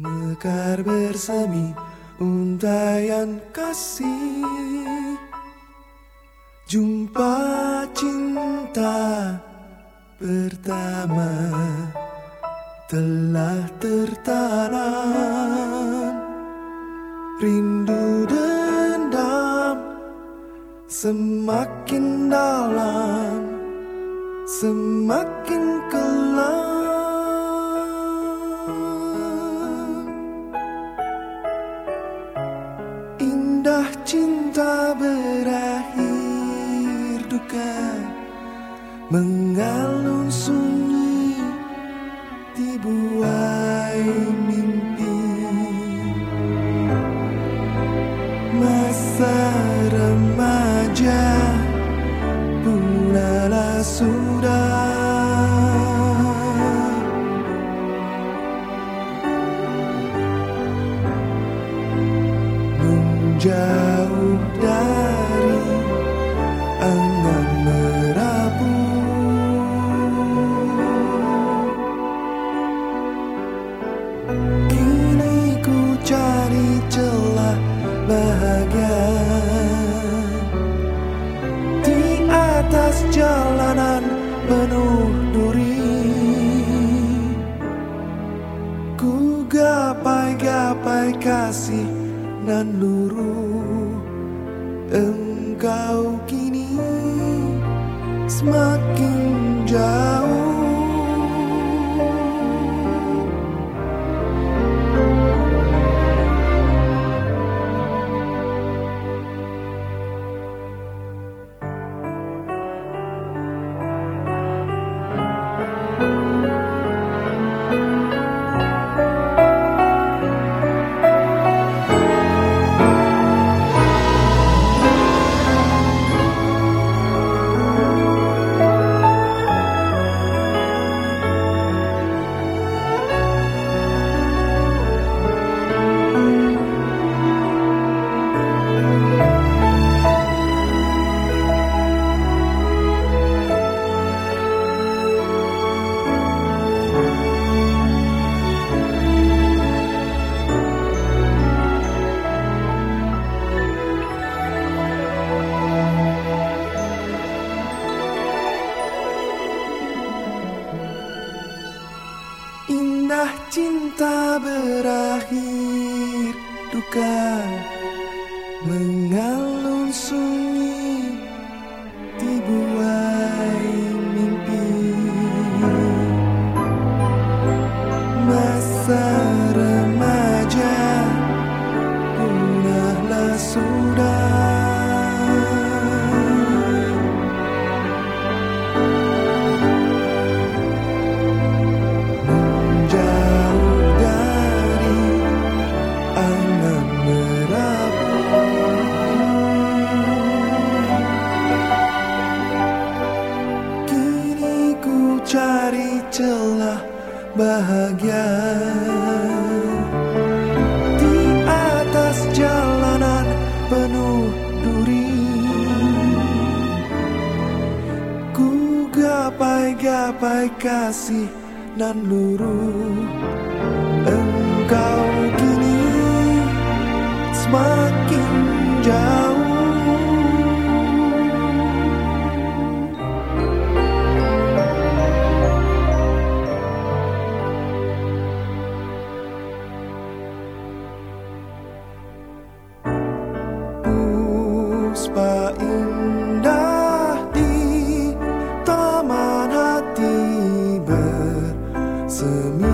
مار برسام کاشی جنتا پرتا ملا تور تارام دام سمندال سم کلا بنگال سونی بوتی بال راب چاری چلاس چلان بنو نوری گوگا پائے گا پائے گا سی نور اونی اسمکن جا چنتا براہ کا منگل گا پائ گا پائے کسی نان لو رو گاؤں اسماک متیب س